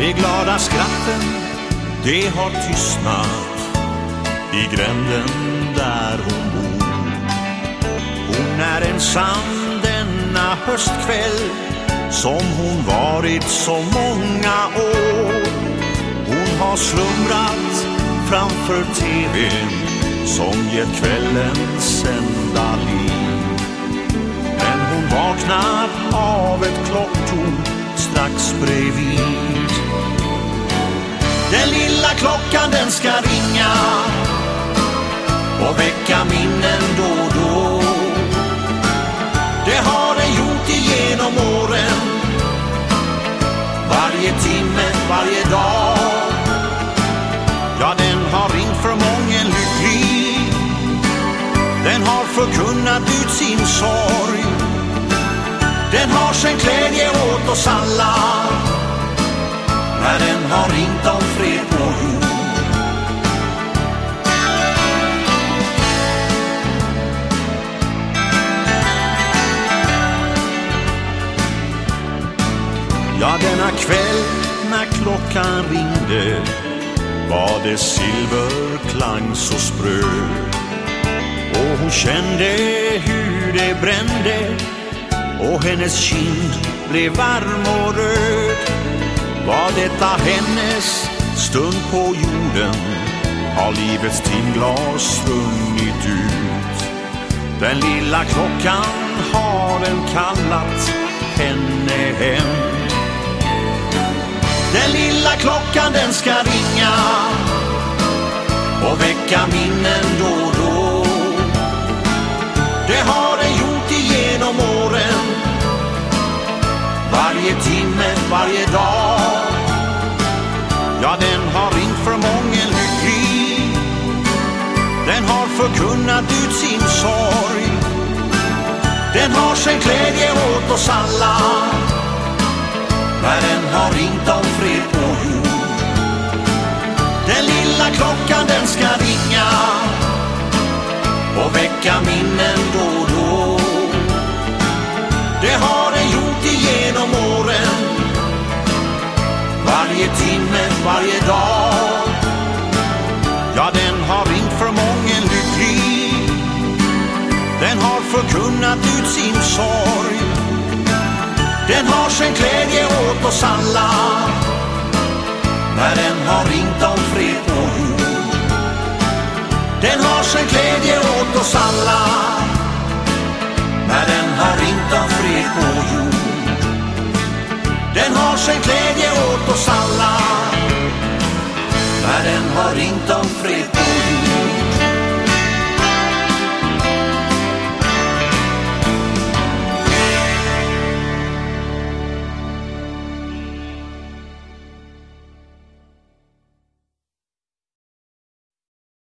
De glada skratten, de har tystnat i gränden där hon bor. Hon är ensam denna höstkväll som hon varit så många år. Hon har slumrat framför TVn som gett kvällens enda liv. Men hon vaknar av ett klocktorn strax bredvid. Klockan den ska ringa och väcka minnen då och då. Det har den gjort igenom åren. Varje timme, varje dag. Ja, den har ringt för mången lycklig. Den har förkunnat ut sin sorg. Den har skänkt glädje åt oss alla. Herren har ringt om fred på jord. Ja, denna kväll när klockan ringde var det silverklang så spröd. Och hon kände hur det brände och hennes kind blev varm och röd. Var detta hennes stund på jorden har livets timglas runnit ut. Den lilla klockan har den kallat henne hem. Den lilla klockan den ska ringa och väcka minnen då och då. Det har den gjort igenom åren. Varje timme, varje dag. Ja, den har ringt för mången lycklig. Den har förkunnat ut sin sorg. Den har skänkt glädje åt oss alla när den har ringt om fred på jord. Den lilla klockan den ska ringa och väcka minnen varje dag. Ja, den har ringt för mången lycklig. Den har förkunnat ut sin sorg. Den har skänkt glädje åt oss alla när den har ringt om fred på jord. Den har skänkt glädje åt oss alla när den har ringt om fred på jord. Den har skänkt glädje åt oss